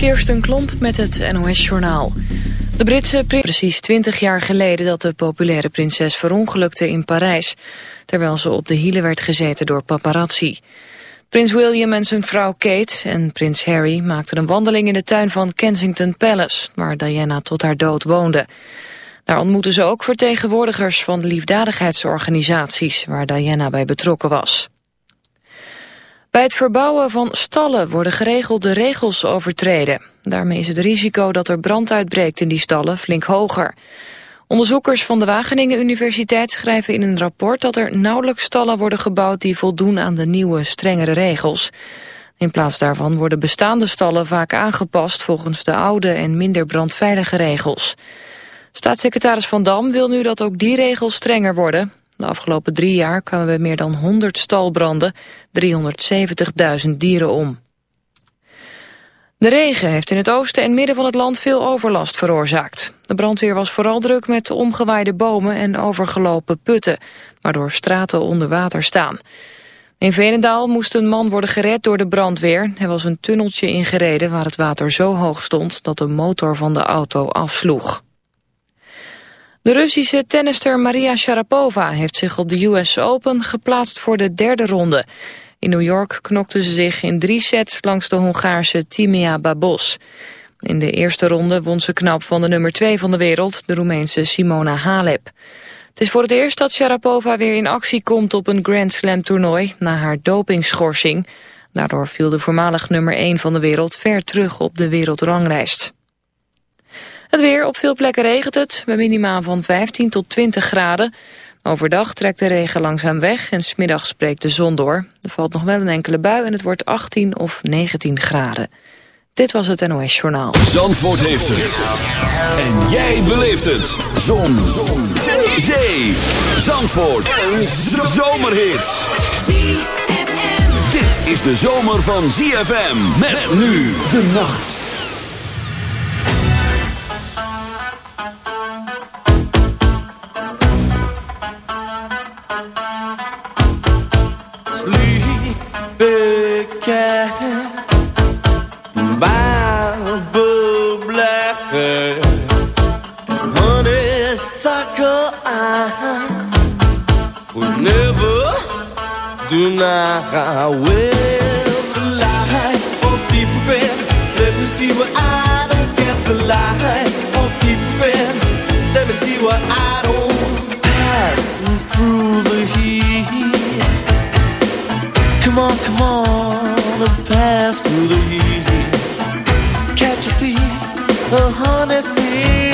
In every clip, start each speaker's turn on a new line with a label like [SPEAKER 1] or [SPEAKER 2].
[SPEAKER 1] Kirsten Klomp met het NOS-journaal. De Britse precies 20 jaar geleden dat de populaire prinses verongelukte in Parijs... terwijl ze op de hielen werd gezeten door paparazzi. Prins William en zijn vrouw Kate en prins Harry maakten een wandeling in de tuin van Kensington Palace... waar Diana tot haar dood woonde. Daar ontmoetten ze ook vertegenwoordigers van liefdadigheidsorganisaties... waar Diana bij betrokken was. Bij het verbouwen van stallen worden geregeld de regels overtreden. Daarmee is het risico dat er brand uitbreekt in die stallen flink hoger. Onderzoekers van de Wageningen Universiteit schrijven in een rapport dat er nauwelijks stallen worden gebouwd die voldoen aan de nieuwe, strengere regels. In plaats daarvan worden bestaande stallen vaak aangepast volgens de oude en minder brandveilige regels. Staatssecretaris Van Dam wil nu dat ook die regels strenger worden. De afgelopen drie jaar kwamen bij meer dan 100 stalbranden, 370.000 dieren om. De regen heeft in het oosten en midden van het land veel overlast veroorzaakt. De brandweer was vooral druk met omgewaaide bomen en overgelopen putten, waardoor straten onder water staan. In Veenendaal moest een man worden gered door de brandweer. Hij was een tunneltje ingereden waar het water zo hoog stond dat de motor van de auto afsloeg. De Russische tennister Maria Sharapova heeft zich op de US Open geplaatst voor de derde ronde. In New York knokte ze zich in drie sets langs de Hongaarse Timea Babos. In de eerste ronde won ze knap van de nummer 2 van de wereld, de Roemeense Simona Halep. Het is voor het eerst dat Sharapova weer in actie komt op een Grand Slam toernooi na haar dopingschorsing. Daardoor viel de voormalig nummer 1 van de wereld ver terug op de wereldranglijst. Het weer, op veel plekken regent het, met minimaal van 15 tot 20 graden. Overdag trekt de regen langzaam weg en smiddags breekt de zon door. Er valt nog wel een enkele bui en het wordt 18 of 19 graden. Dit was het NOS Journaal.
[SPEAKER 2] Zandvoort heeft het. En jij beleeft het. Zon. zon. Zee. Zee. Zandvoort. Een zomerhit. Dit is de zomer van ZFM. Met nu de nacht.
[SPEAKER 3] I will the light of deep red. Let me see what I don't get. The light of deep red. Let me see what I don't pass through the heat. Come on, come on, and pass through the heat. Catch a thief, a honey thief.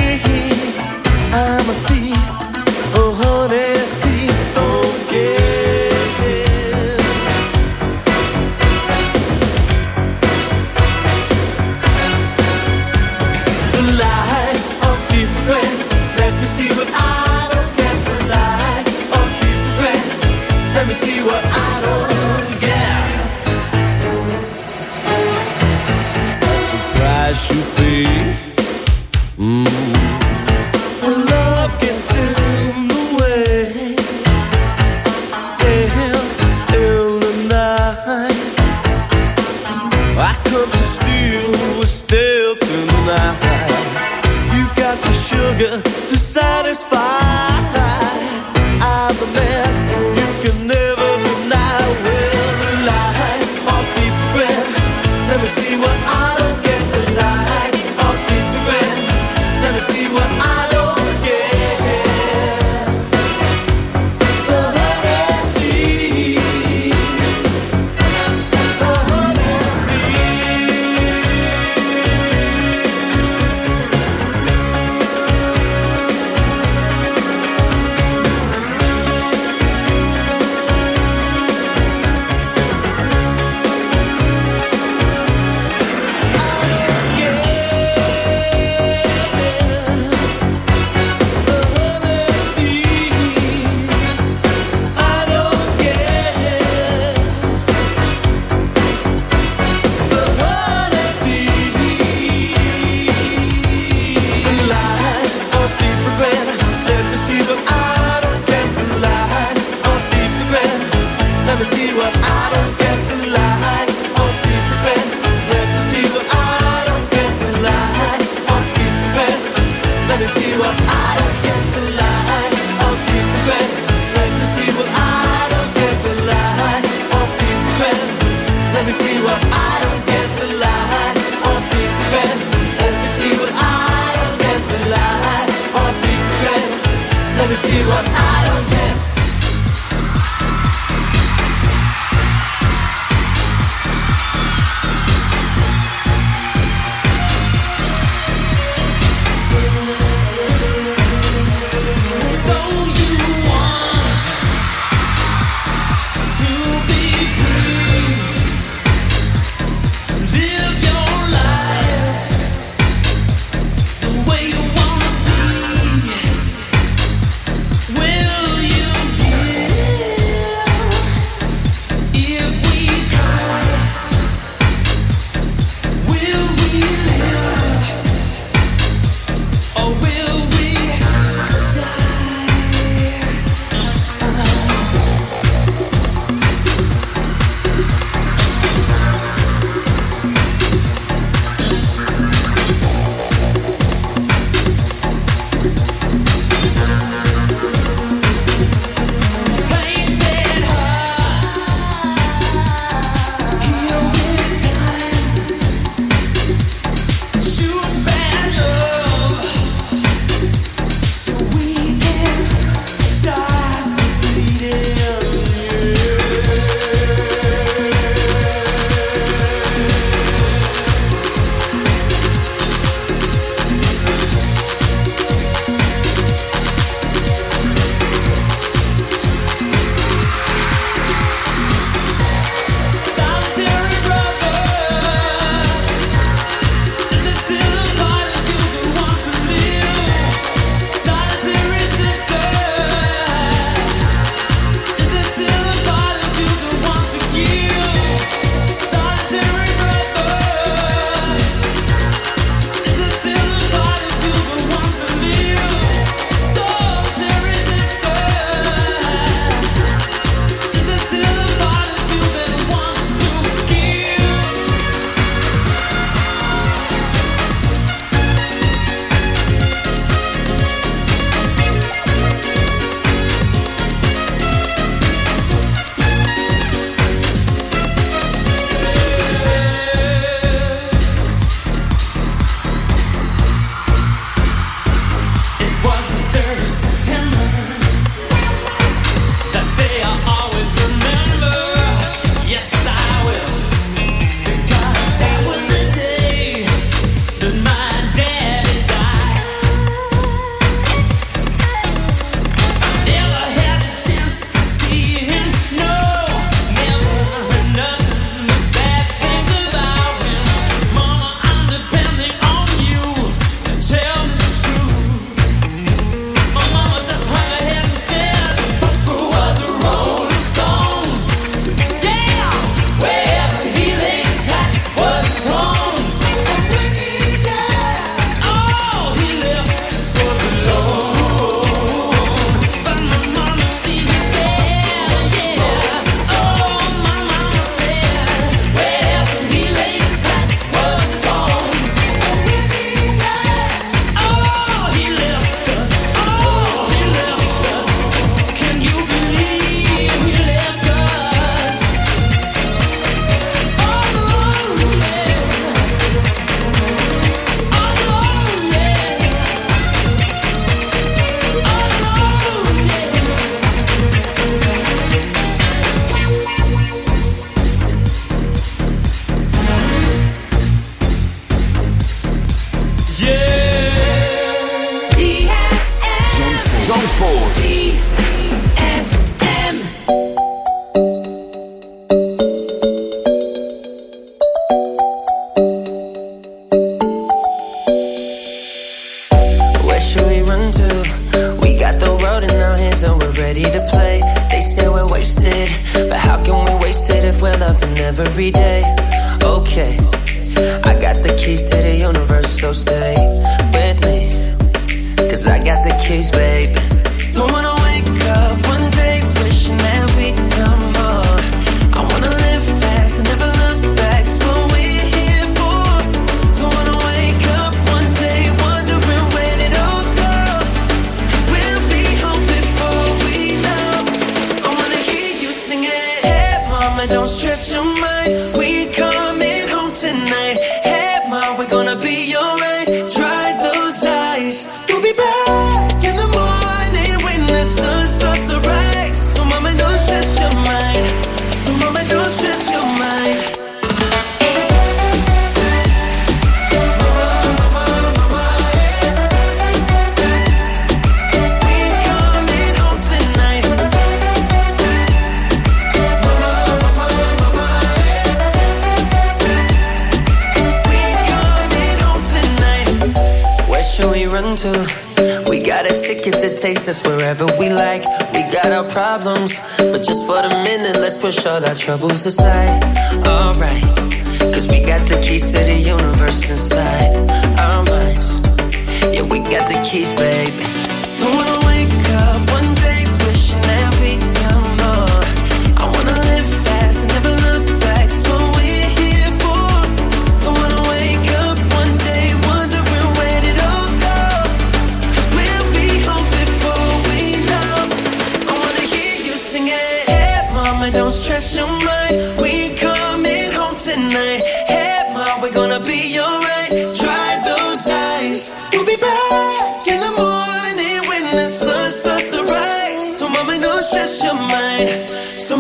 [SPEAKER 4] still tonight. You got the sugar to
[SPEAKER 5] satisfy. I'm a man.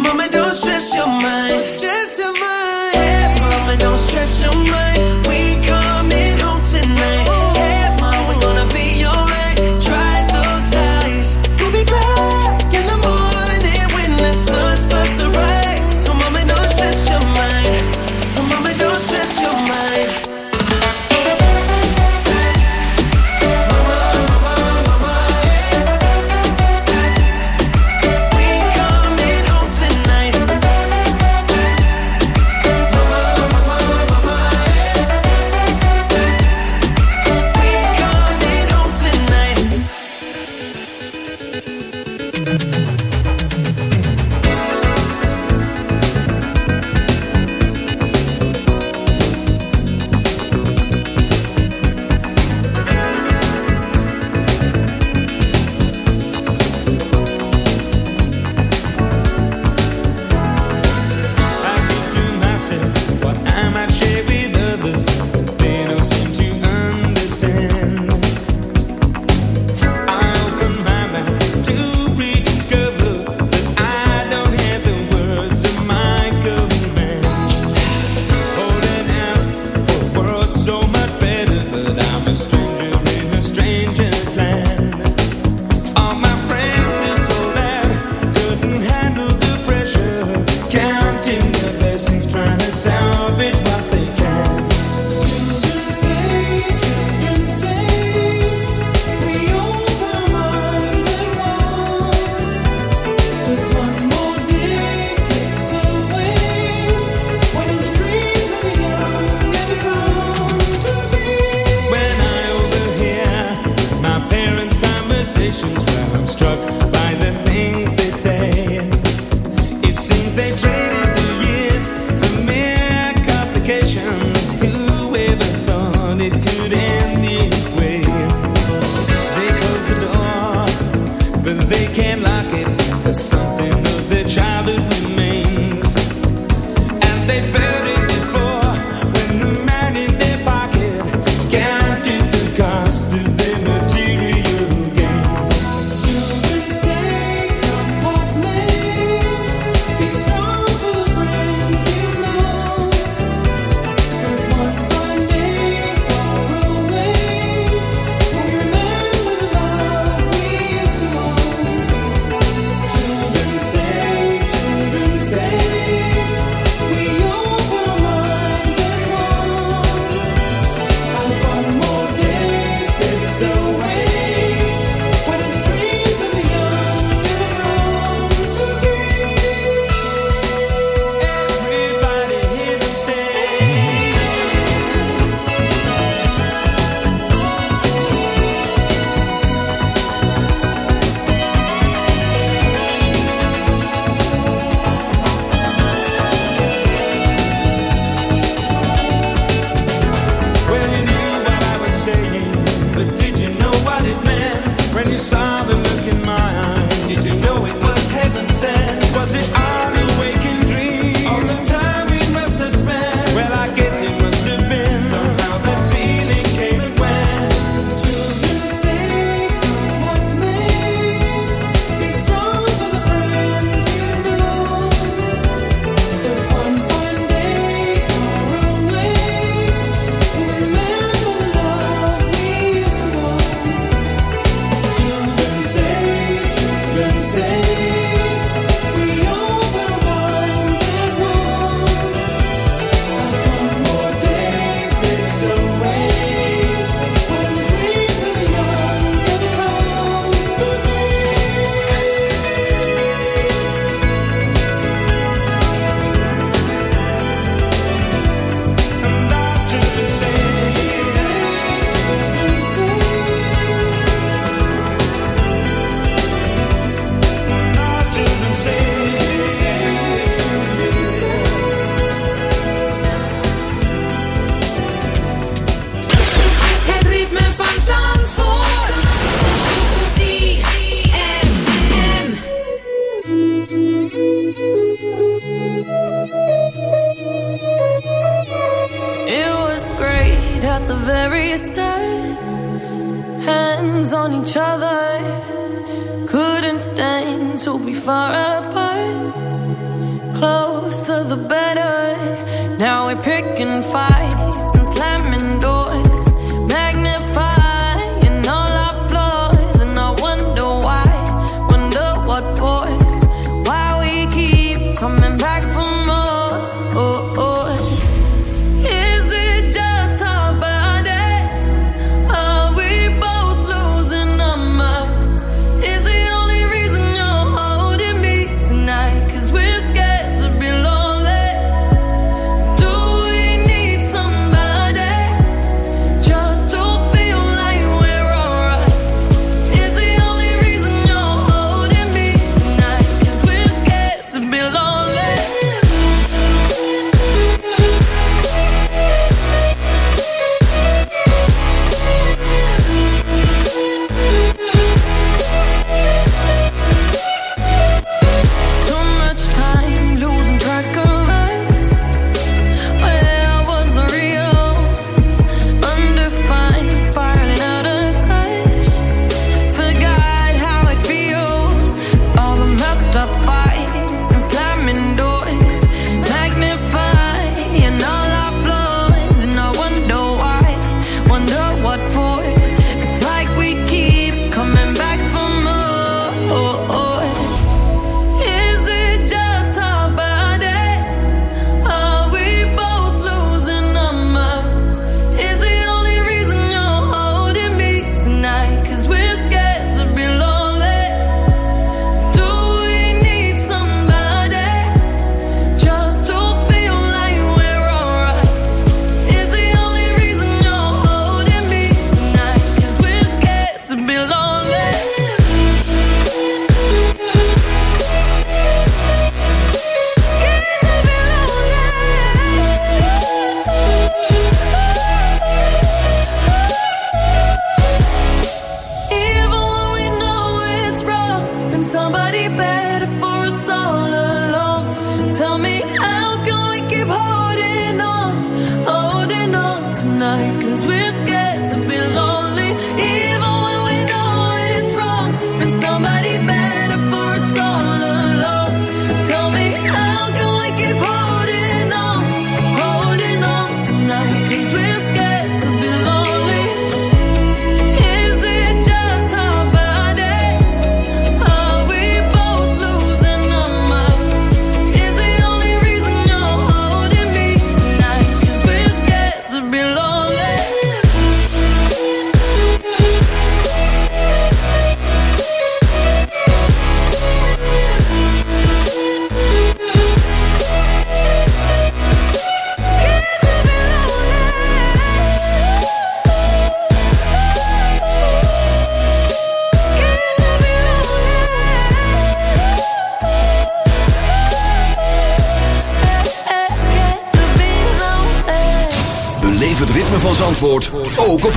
[SPEAKER 6] Mama, don't stress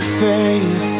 [SPEAKER 7] face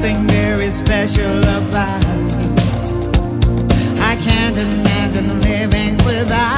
[SPEAKER 8] something very special about you. I can't imagine living without.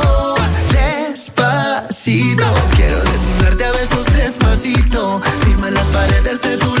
[SPEAKER 9] De tu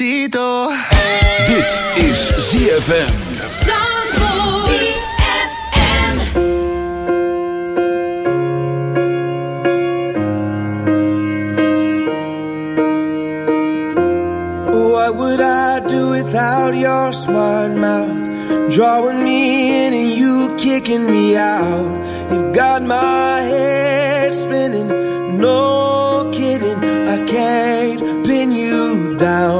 [SPEAKER 9] Despacito.
[SPEAKER 6] Dit is ZFM.
[SPEAKER 3] What would I do without your smart mouth? Drawing me in and you kicking me out. You got my head spinning, no kidding. I can't pin you down.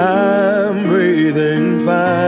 [SPEAKER 3] I'm breathing fine.